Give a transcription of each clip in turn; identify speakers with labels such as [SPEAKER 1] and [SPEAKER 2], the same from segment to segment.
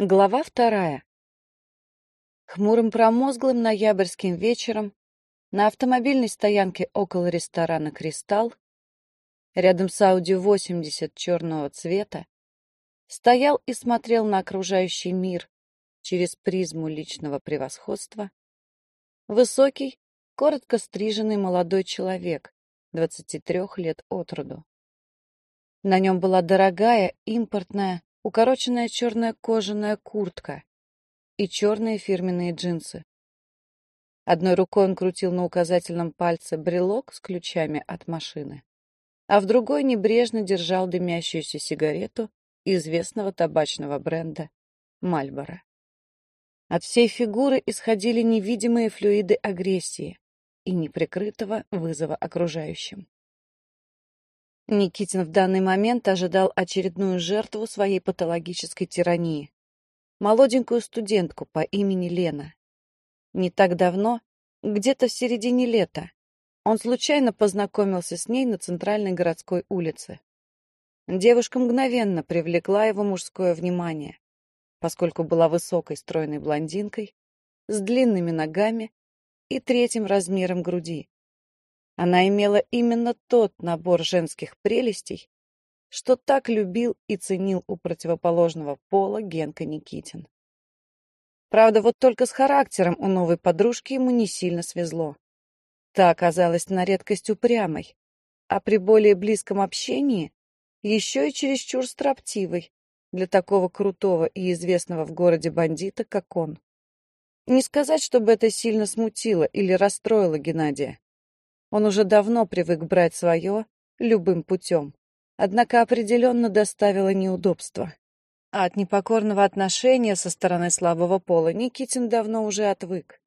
[SPEAKER 1] Глава вторая. Хмурым промозглым ноябрьским вечером на автомобильной стоянке около ресторана «Кристалл» рядом с Audi 80 черного цвета стоял и смотрел на окружающий мир через призму личного превосходства высокий, коротко стриженный молодой человек, 23 лет от роду. На нем была дорогая, импортная, укороченная черная кожаная куртка и черные фирменные джинсы. Одной рукой он крутил на указательном пальце брелок с ключами от машины, а в другой небрежно держал дымящуюся сигарету известного табачного бренда «Мальборо». От всей фигуры исходили невидимые флюиды агрессии и неприкрытого вызова окружающим. Никитин в данный момент ожидал очередную жертву своей патологической тирании. Молоденькую студентку по имени Лена. Не так давно, где-то в середине лета, он случайно познакомился с ней на центральной городской улице. Девушка мгновенно привлекла его мужское внимание, поскольку была высокой стройной блондинкой, с длинными ногами и третьим размером груди. Она имела именно тот набор женских прелестей, что так любил и ценил у противоположного пола Генка Никитин. Правда, вот только с характером у новой подружки ему не сильно свезло. Та оказалась на редкость упрямой, а при более близком общении еще и чересчур строптивой для такого крутого и известного в городе бандита, как он. Не сказать, чтобы это сильно смутило или расстроило Геннадия. Он уже давно привык брать свое любым путем, однако определенно доставило неудобства. А от непокорного отношения со стороны слабого пола Никитин давно уже отвык.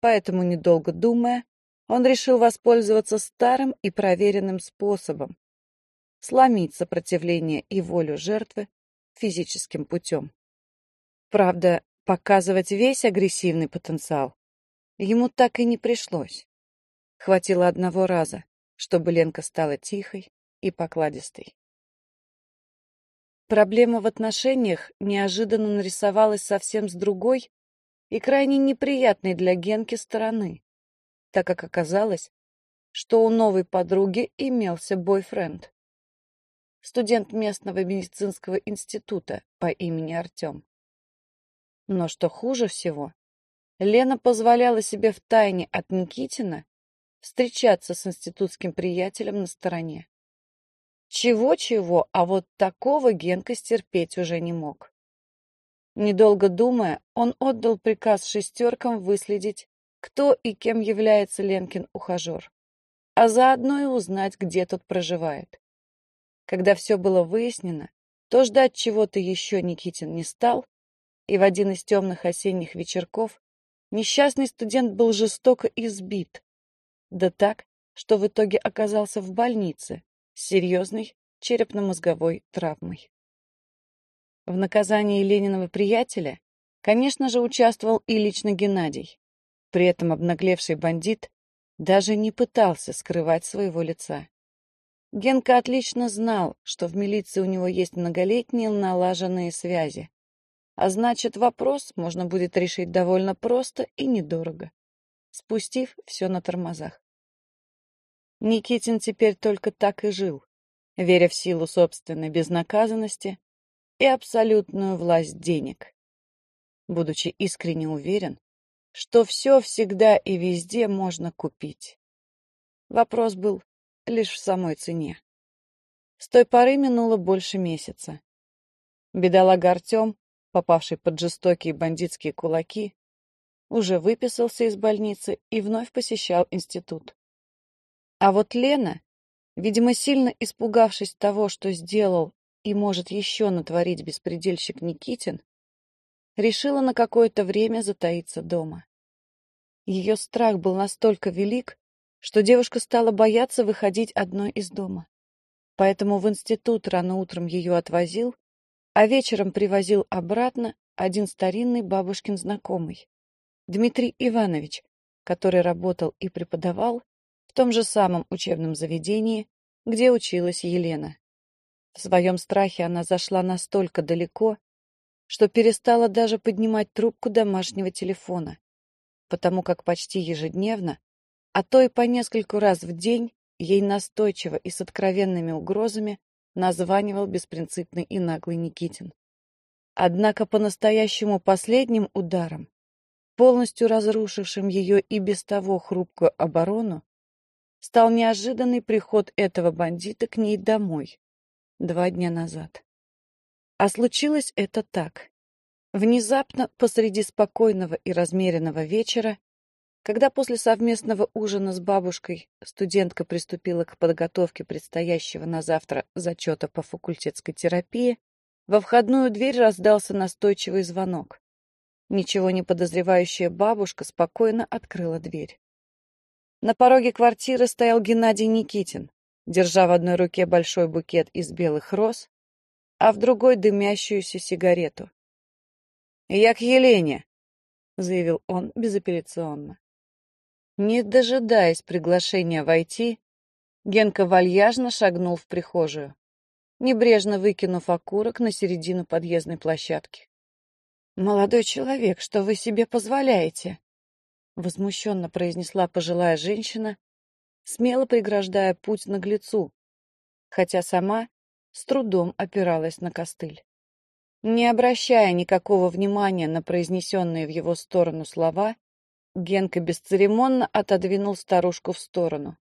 [SPEAKER 1] Поэтому, недолго думая, он решил воспользоваться старым и проверенным способом — сломить сопротивление и волю жертвы физическим путем. Правда, показывать весь агрессивный потенциал ему так и не пришлось. Хватило одного раза, чтобы Ленка стала тихой и покладистой. Проблема в отношениях неожиданно нарисовалась совсем с другой и крайне неприятной для Генки стороны, так как оказалось, что у новой подруги имелся бойфренд. Студент местного медицинского института по имени Артем. Но что хуже всего, Лена позволяла себе втайне от Никитина встречаться с институтским приятелем на стороне. Чего-чего, а вот такого Генка стерпеть уже не мог. Недолго думая, он отдал приказ шестеркам выследить, кто и кем является Ленкин ухажер, а заодно и узнать, где тот проживает. Когда все было выяснено, то ждать чего-то еще Никитин не стал, и в один из темных осенних вечерков несчастный студент был жестоко избит, да так, что в итоге оказался в больнице с серьезной черепно-мозговой травмой. В наказании Лениного приятеля, конечно же, участвовал и лично Геннадий. При этом обнаглевший бандит даже не пытался скрывать своего лица. Генка отлично знал, что в милиции у него есть многолетние налаженные связи. А значит, вопрос можно будет решить довольно просто и недорого спустив все на тормозах. Никитин теперь только так и жил, веря в силу собственной безнаказанности и абсолютную власть денег, будучи искренне уверен, что все всегда и везде можно купить. Вопрос был лишь в самой цене. С той поры минуло больше месяца. Бедолага Артем, попавший под жестокие бандитские кулаки, уже выписался из больницы и вновь посещал институт. А вот Лена, видимо, сильно испугавшись того, что сделал и может еще натворить беспредельщик Никитин, решила на какое-то время затаиться дома. Ее страх был настолько велик, что девушка стала бояться выходить одной из дома. Поэтому в институт рано утром ее отвозил, а вечером привозил обратно один старинный бабушкин знакомый. Дмитрий Иванович, который работал и преподавал в том же самом учебном заведении, где училась Елена. В своем страхе она зашла настолько далеко, что перестала даже поднимать трубку домашнего телефона, потому как почти ежедневно, а то и по нескольку раз в день, ей настойчиво и с откровенными угрозами названивал беспринципный и наглый Никитин. Однако по-настоящему последним ударом, полностью разрушившим ее и без того хрупкую оборону, стал неожиданный приход этого бандита к ней домой два дня назад. А случилось это так. Внезапно, посреди спокойного и размеренного вечера, когда после совместного ужина с бабушкой студентка приступила к подготовке предстоящего на завтра зачета по факультетской терапии, во входную дверь раздался настойчивый звонок. Ничего не подозревающая бабушка спокойно открыла дверь. На пороге квартиры стоял Геннадий Никитин, держа в одной руке большой букет из белых роз, а в другой дымящуюся сигарету. «Я к Елене», — заявил он безапелляционно. Не дожидаясь приглашения войти, Генка вальяжно шагнул в прихожую, небрежно выкинув окурок на середину подъездной площадки. «Молодой человек, что вы себе позволяете?» возмущенно произнесла пожилая женщина, смело преграждая путь наглецу, хотя сама с трудом опиралась на костыль. Не обращая никакого внимания на произнесенные в его сторону слова, Генка бесцеремонно отодвинул старушку в сторону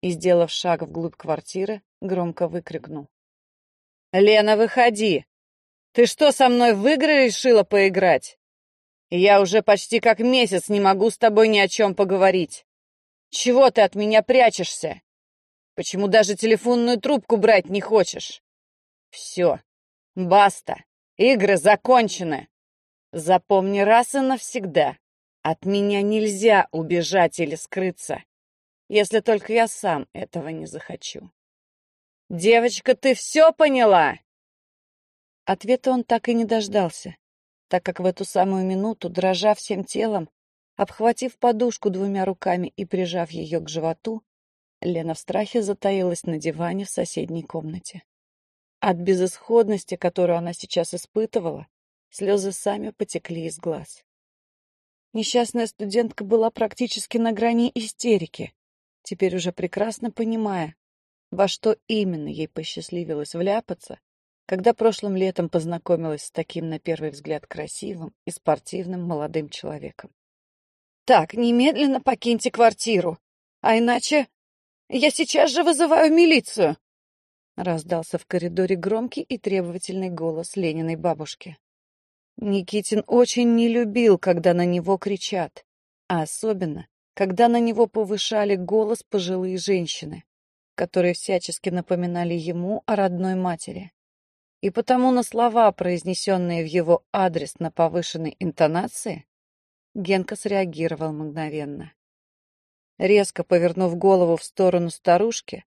[SPEAKER 1] и, сделав шаг вглубь квартиры, громко выкрикнул. «Лена, выходи! Ты что, со мной в игры решила поиграть? Я уже почти как месяц не могу с тобой ни о чем поговорить. Чего ты от меня прячешься? Почему даже телефонную трубку брать не хочешь? Все, баста, игры закончены. Запомни раз и навсегда. От меня нельзя убежать или скрыться, если только я сам этого не захочу. Девочка, ты все поняла? Ответа он так и не дождался так как в эту самую минуту, дрожа всем телом, обхватив подушку двумя руками и прижав ее к животу, Лена в страхе затаилась на диване в соседней комнате. От безысходности, которую она сейчас испытывала, слезы сами потекли из глаз. Несчастная студентка была практически на грани истерики, теперь уже прекрасно понимая, во что именно ей посчастливилось вляпаться когда прошлым летом познакомилась с таким, на первый взгляд, красивым и спортивным молодым человеком. «Так, немедленно покиньте квартиру, а иначе я сейчас же вызываю милицию!» Раздался в коридоре громкий и требовательный голос Лениной бабушки. Никитин очень не любил, когда на него кричат, а особенно, когда на него повышали голос пожилые женщины, которые всячески напоминали ему о родной матери и потому на слова, произнесенные в его адрес на повышенной интонации, Генка среагировал мгновенно. Резко повернув голову в сторону старушки,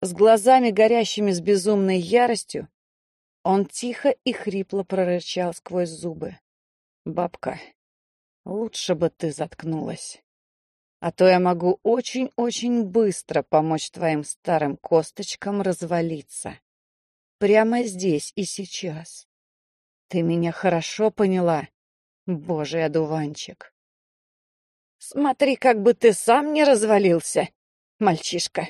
[SPEAKER 1] с глазами горящими с безумной яростью, он тихо и хрипло прорычал сквозь зубы. «Бабка, лучше бы ты заткнулась, а то я могу очень-очень быстро помочь твоим старым косточкам развалиться». Прямо здесь и сейчас. Ты меня хорошо поняла, божий одуванчик. Смотри, как бы ты сам не развалился, мальчишка.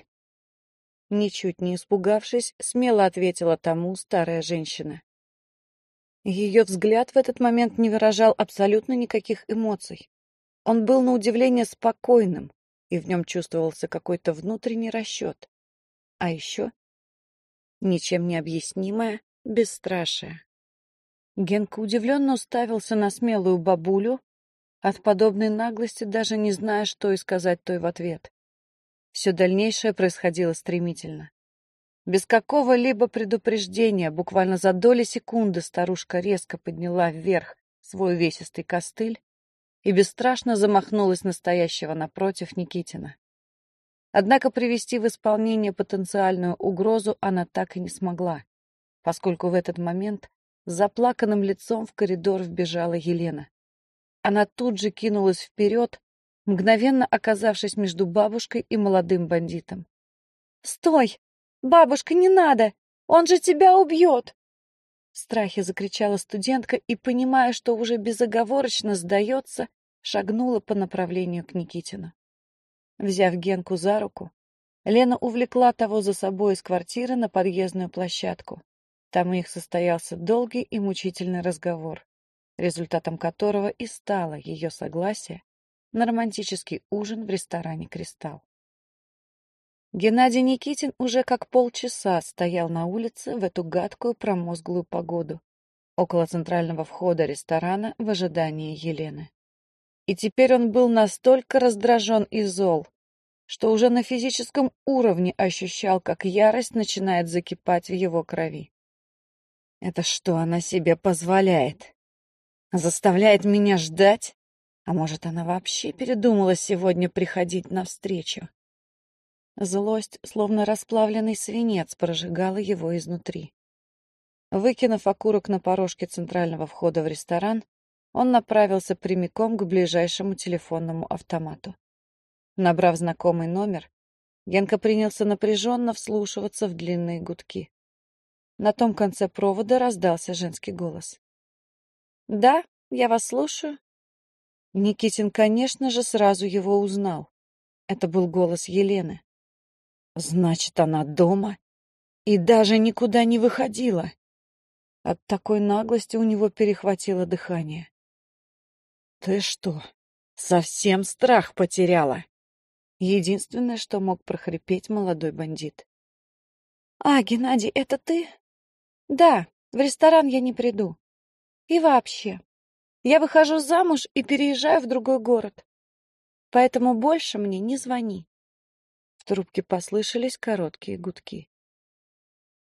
[SPEAKER 1] Ничуть не испугавшись, смело ответила тому старая женщина. Ее взгляд в этот момент не выражал абсолютно никаких эмоций. Он был на удивление спокойным, и в нем чувствовался какой-то внутренний расчет. А еще ничем не объяснимое бесстрашие. Генка удивленно уставился на смелую бабулю, от подобной наглости даже не зная, что и сказать той в ответ. Все дальнейшее происходило стремительно. Без какого-либо предупреждения, буквально за доли секунды старушка резко подняла вверх свой весистый костыль и бесстрашно замахнулась настоящего напротив Никитина. Однако привести в исполнение потенциальную угрозу она так и не смогла, поскольку в этот момент с заплаканным лицом в коридор вбежала Елена. Она тут же кинулась вперед, мгновенно оказавшись между бабушкой и молодым бандитом. «Стой! Бабушка, не надо! Он же тебя убьет!» В страхе закричала студентка и, понимая, что уже безоговорочно сдается, шагнула по направлению к Никитину. Взяв Генку за руку, Лена увлекла того за собой из квартиры на подъездную площадку. Там у них состоялся долгий и мучительный разговор, результатом которого и стало ее согласие на романтический ужин в ресторане «Кристалл». Геннадий Никитин уже как полчаса стоял на улице в эту гадкую промозглую погоду, около центрального входа ресторана в ожидании Елены. И теперь он был настолько раздражен и зол, что уже на физическом уровне ощущал, как ярость начинает закипать в его крови. Это что она себе позволяет? Заставляет меня ждать? А может, она вообще передумала сегодня приходить навстречу? Злость, словно расплавленный свинец, прожигала его изнутри. Выкинув окурок на порожке центрального входа в ресторан, он направился прямиком к ближайшему телефонному автомату. Набрав знакомый номер, Генка принялся напряженно вслушиваться в длинные гудки. На том конце провода раздался женский голос. «Да, я вас слушаю». Никитин, конечно же, сразу его узнал. Это был голос Елены. Значит, она дома и даже никуда не выходила. От такой наглости у него перехватило дыхание. Ты что, совсем страх потеряла? Единственное, что мог прохрипеть молодой бандит. А, Геннадий, это ты? Да, в ресторан я не приду. И вообще, я выхожу замуж и переезжаю в другой город. Поэтому больше мне не звони. В трубке послышались короткие гудки.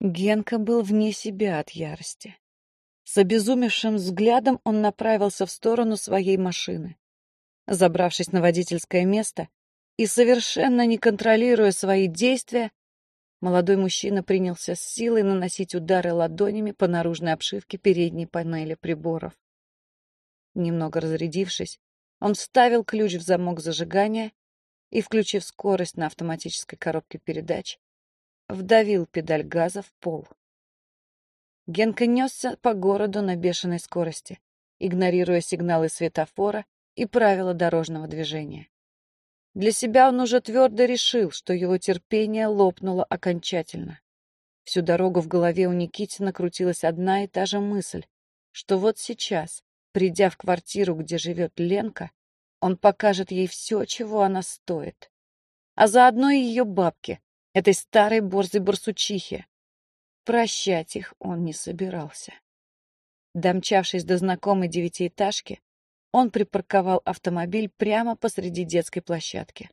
[SPEAKER 1] Генка был вне себя от ярости. С обезумевшим взглядом он направился в сторону своей машины. Забравшись на водительское место и совершенно не контролируя свои действия, молодой мужчина принялся с силой наносить удары ладонями по наружной обшивке передней панели приборов. Немного разрядившись, он вставил ключ в замок зажигания и, включив скорость на автоматической коробке передач, вдавил педаль газа в пол. Генка несся по городу на бешеной скорости, игнорируя сигналы светофора и правила дорожного движения. Для себя он уже твердо решил, что его терпение лопнуло окончательно. Всю дорогу в голове у Никитина крутилась одна и та же мысль, что вот сейчас, придя в квартиру, где живет Ленка, он покажет ей все, чего она стоит. А заодно и ее бабке, этой старой борзой барсучихе. Прощать их он не собирался. Домчавшись до знакомой девятиэтажки, он припарковал автомобиль прямо посреди детской площадки.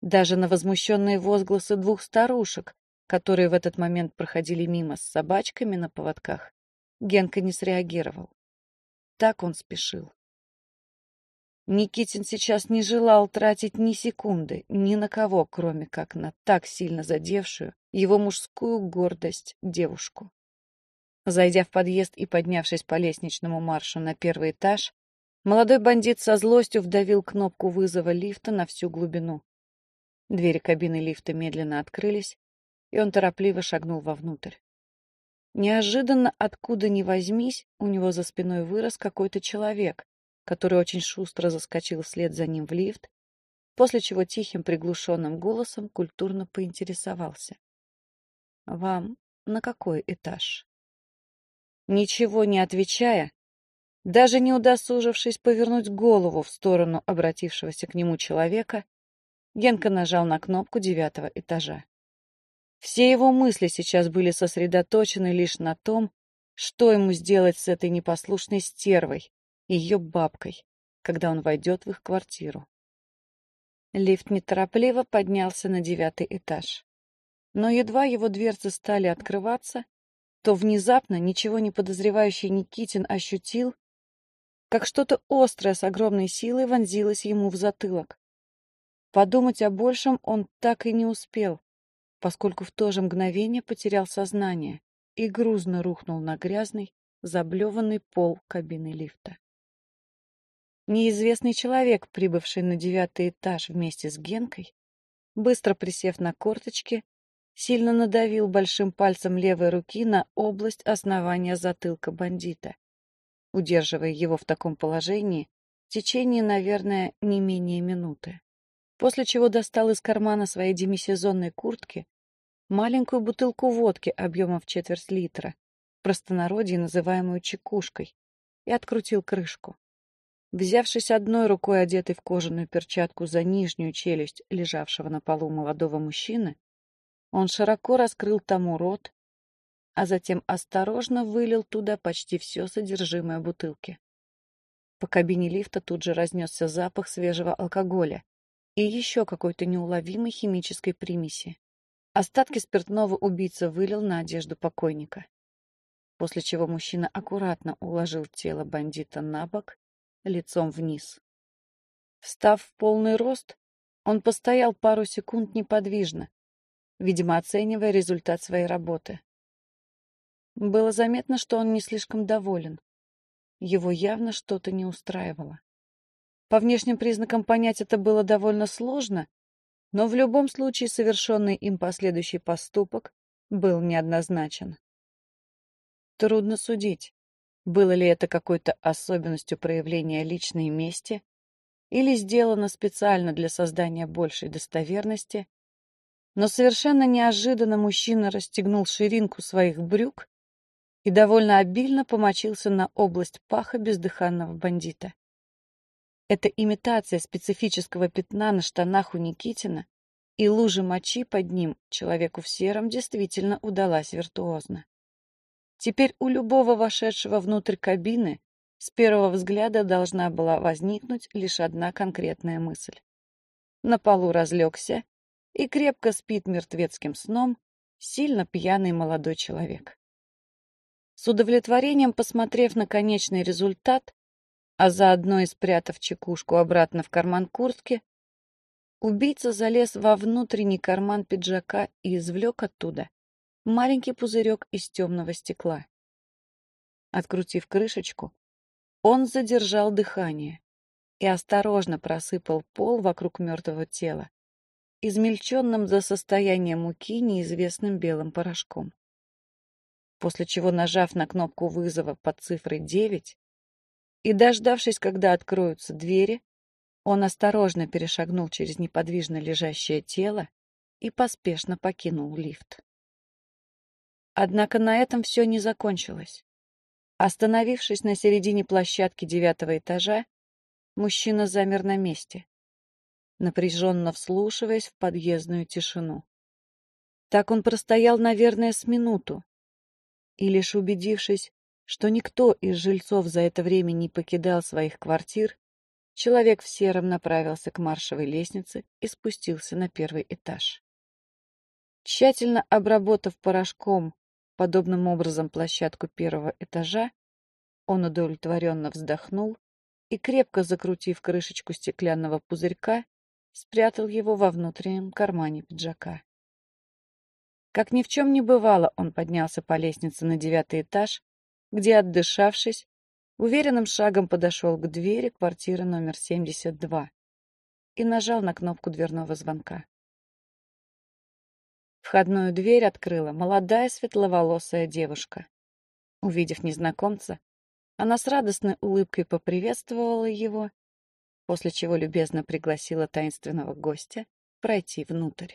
[SPEAKER 1] Даже на возмущенные возгласы двух старушек, которые в этот момент проходили мимо с собачками на поводках, Генка не среагировал. Так он спешил. Никитин сейчас не желал тратить ни секунды ни на кого, кроме как на так сильно задевшую его мужскую гордость девушку. Зайдя в подъезд и поднявшись по лестничному маршу на первый этаж, молодой бандит со злостью вдавил кнопку вызова лифта на всю глубину. Двери кабины лифта медленно открылись, и он торопливо шагнул вовнутрь. Неожиданно, откуда ни возьмись, у него за спиной вырос какой-то человек, который очень шустро заскочил вслед за ним в лифт, после чего тихим приглушенным голосом культурно поинтересовался. «Вам на какой этаж?» Ничего не отвечая, даже не удосужившись повернуть голову в сторону обратившегося к нему человека, Генка нажал на кнопку девятого этажа. Все его мысли сейчас были сосредоточены лишь на том, что ему сделать с этой непослушной стервой, ее бабкой, когда он войдет в их квартиру. Лифт неторопливо поднялся на девятый этаж. Но едва его дверцы стали открываться, то внезапно ничего не подозревающий Никитин ощутил, как что-то острое с огромной силой вонзилось ему в затылок. Подумать о большем он так и не успел, поскольку в то же мгновение потерял сознание и грузно рухнул на грязный, заблеванный пол кабины лифта. Неизвестный человек, прибывший на девятый этаж вместе с Генкой, быстро присев на корточки, сильно надавил большим пальцем левой руки на область основания затылка бандита, удерживая его в таком положении в течение, наверное, не менее минуты. После чего достал из кармана своей демисезонной куртки маленькую бутылку водки объемом в четверть литра, простонародье называемую чекушкой, и открутил крышку. Взявшись одной рукой, одетой в кожаную перчатку за нижнюю челюсть лежавшего на полу молодого мужчины, он широко раскрыл тому рот, а затем осторожно вылил туда почти все содержимое бутылки. По кабине лифта тут же разнесся запах свежего алкоголя и еще какой-то неуловимой химической примеси. Остатки спиртного убийца вылил на одежду покойника, после чего мужчина аккуратно уложил тело бандита на бок лицом вниз. Встав в полный рост, он постоял пару секунд неподвижно, видимо, оценивая результат своей работы. Было заметно, что он не слишком доволен. Его явно что-то не устраивало. По внешним признакам понять это было довольно сложно, но в любом случае совершенный им последующий поступок был неоднозначен. Трудно судить, было ли это какой-то особенностью проявления личной мести или сделано специально для создания большей достоверности, но совершенно неожиданно мужчина расстегнул ширинку своих брюк и довольно обильно помочился на область паха бездыханного бандита. Эта имитация специфического пятна на штанах у Никитина и лужи мочи под ним человеку в сером действительно удалась виртуозно. Теперь у любого вошедшего внутрь кабины с первого взгляда должна была возникнуть лишь одна конкретная мысль. На полу разлегся и крепко спит мертвецким сном сильно пьяный молодой человек. С удовлетворением посмотрев на конечный результат, а заодно и спрятав чекушку обратно в карман куртки, убийца залез во внутренний карман пиджака и извлек оттуда маленький пузырек из темного стекла. Открутив крышечку, он задержал дыхание и осторожно просыпал пол вокруг мертвого тела, измельченным за состояние муки неизвестным белым порошком. После чего, нажав на кнопку вызова под цифрой 9 и дождавшись, когда откроются двери, он осторожно перешагнул через неподвижно лежащее тело и поспешно покинул лифт. Однако на этом все не закончилось. Остановившись на середине площадки девятого этажа, мужчина замер на месте, напряженно вслушиваясь в подъездную тишину. Так он простоял, наверное, с минуту, и лишь убедившись, что никто из жильцов за это время не покидал своих квартир, человек в сером направился к маршевой лестнице и спустился на первый этаж. Тщательно обработав порошком Подобным образом площадку первого этажа он удовлетворенно вздохнул и, крепко закрутив крышечку стеклянного пузырька, спрятал его во внутреннем кармане пиджака. Как ни в чем не бывало, он поднялся по лестнице на девятый этаж, где, отдышавшись, уверенным шагом подошел к двери квартиры номер 72 и нажал на кнопку дверного звонка. Входную дверь открыла молодая светловолосая девушка. Увидев незнакомца, она с радостной улыбкой поприветствовала его, после чего любезно пригласила таинственного гостя пройти внутрь.